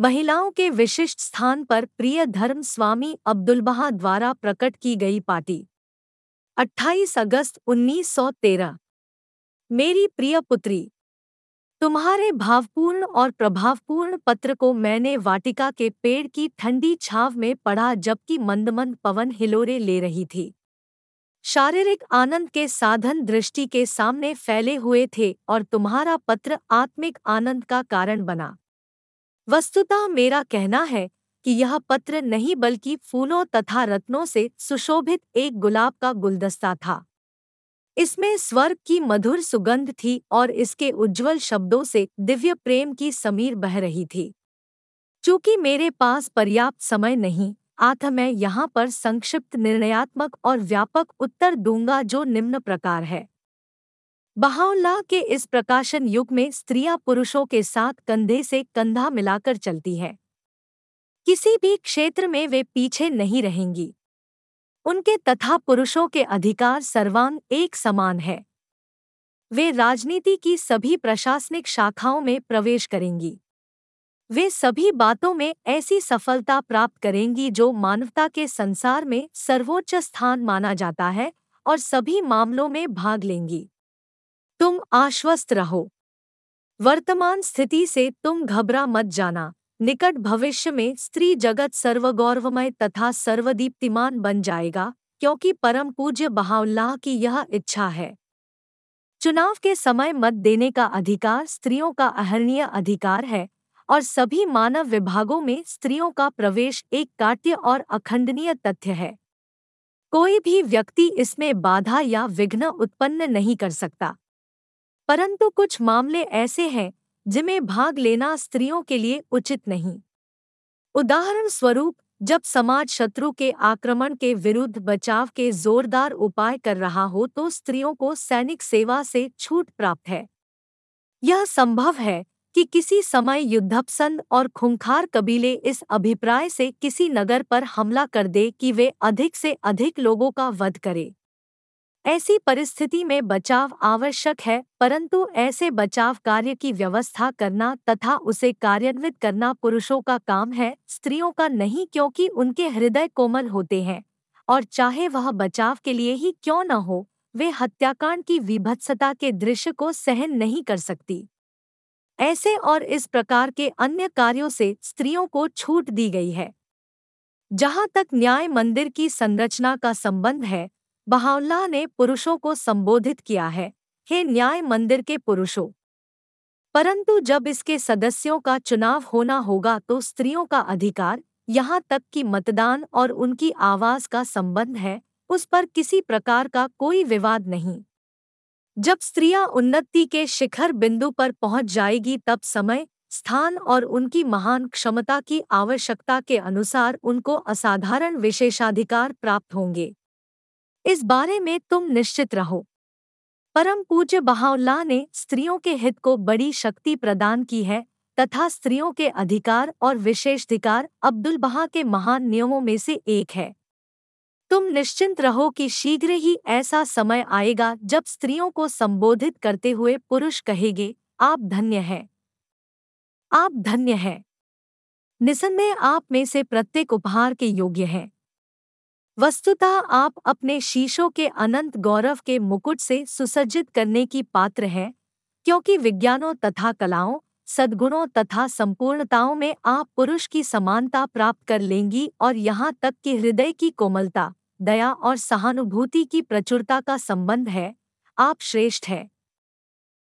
महिलाओं के विशिष्ट स्थान पर प्रिय धर्म स्वामी अब्दुलबहा द्वारा प्रकट की गई पार्टी। 28 अगस्त 1913 मेरी प्रिय पुत्री, तुम्हारे भावपूर्ण और प्रभावपूर्ण पत्र को मैंने वाटिका के पेड़ की ठंडी छाव में पढ़ा जबकि मंदमंद पवन हिलोरे ले रही थी। शारीरिक आनंद के साधन दृष्टि के सामने फैले हुए थे और तुम्हारा पत्र आत्मिक आनंद का कारण बना। वस्तुतः मेरा कहना है कि यह पत्र नहीं बल्कि फूलों तथा रत्नों से सुशोभित एक गुलाब का गुलदस्ता था। इसमें स्वर्ग की मधुर सुगंध थी और इसके उज्जवल शब्दों से दिव्य प्रेम की समीर बह रही थी। चूँकि मेरे पास पर्याप्त समय नहीं आता मैं यहाँ पर संक्षिप्त निर्णयात्मक और व्यापक उत्तर दूँगा जो निम्न प्रकार है। बहाउल्लाह के इस प्रकाशन युग में स्त्रियाँ पुरुषों के साथ कंधे से कंधा मिलाकर चलती है। किसी भी क्षेत्र में वे पीछे नहीं रहेंगी। उनके तथा पुरुषों के अधिकार सर्वांग एक समान है। वे राजनीति की सभी प्रशासनिक शाखाओं में प्रवेश करेंगी। वे सभी बातों में ऐसी सफलता प्राप्त करेंगी जो मानवता के संसार में सर्वोच्च स्थान माना जाता है और सभी मामलों में भाग लेंगी। तुम आश्वस्त रहो। वर्तमान स्थिति से तुम घबरा मत जाना। निकट भविष्य में स्त्री जगत सर्वगौरवमय तथा सर्वदीप्तिमान बन जाएगा, क्योंकि परम पूज्य बहाउल्लाह की यह इच्छा है। चुनाव के समय मत देने का अधिकार स्त्रियों का अहरणीय अधिकार है, और सभी मानव विभागों में स्त्रियों का प्रवेश एक काट्य और अखंडनीय तथ्य है। कोई भी व्यक्ति इसमें बाधा या विघ्न उत्पन्न नहीं कर सकता। परंतु कुछ मामले ऐसे हैं जिनमें भाग लेना स्त्रियों के लिए उचित नहीं। उदाहरण स्वरूप, जब समाज शत्रु के आक्रमण के विरुद्ध बचाव के जोरदार उपाय कर रहा हो तो स्त्रियों को सैनिक सेवा से छूट प्राप्त है। यह संभव है कि किसी समय युद्धपसंद और खुंखार कबीले इस अभिप्राय से किसी नगर पर हमला कर दे कि वे अधिक से अधिक लोगों का वध करें। ऐसी परिस्थिति में बचाव आवश्यक है, परंतु ऐसे बचाव कार्य की व्यवस्था करना तथा उसे कार्यान्वित करना पुरुषों का काम है, स्त्रियों का नहीं क्योंकि उनके हृदय कोमल होते हैं। और चाहे वह बचाव के लिए ही क्यों न हो, वे हत्याकांड की विभत्सता के दृश्य को सहन नहीं कर सकती। ऐसे और इस प्रकार के अन्य कार्यों से स्त्रियों को छूट दी गई है। जहाँ तक न्याय मंदिर की संरचना का संबंध है बहाउल्लाह ने पुरुषों को संबोधित किया है, हे न्याय मंदिर के पुरुषों! परंतु जब इसके सदस्यों का चुनाव होना होगा तो स्त्रियों का अधिकार, यहाँ तक कि मतदान और उनकी आवाज़ का संबंध है, उस पर किसी प्रकार का कोई विवाद नहीं। जब स्त्रियाँ उन्नति के शिखर बिंदु पर पहुँच जाएगी तब समय, स्थान और उनकी महान क्षमता की आवश्यकता के अनुसार उनको असाधारण विशेषाधिकार प्राप्त होंगे। इस बारे में तुम निश्चित रहो। परम पूज्य बहाउल्लाह ने स्त्रियों के हित को बड़ी शक्ति प्रदान की है तथा स्त्रियों के अधिकार और विशेषाधिकार अब्दुल बहा के महान नियमों में से एक है। तुम निश्चिंत रहो कि शीघ्र ही ऐसा समय आएगा जब स्त्रियों को संबोधित करते हुए पुरुष कहेंगे, आप धन्य हैं। आप धन्य हैं। निसंदेह आप में से प्रत्येक उपहार के योग्य हैं। वस्तुतः आप अपने शीशों के अनंत गौरव के मुकुट से सुसज्जित करने की पात्र हैं, क्योंकि विज्ञानों तथा कलाओं, सद्गुणों तथा संपूर्णताओं में आप पुरुष की समानता प्राप्त कर लेंगी और यहाँ तक कि हृदय की कोमलता, दया और सहानुभूति की प्रचुरता का संबंध है, आप श्रेष्ठ हैं।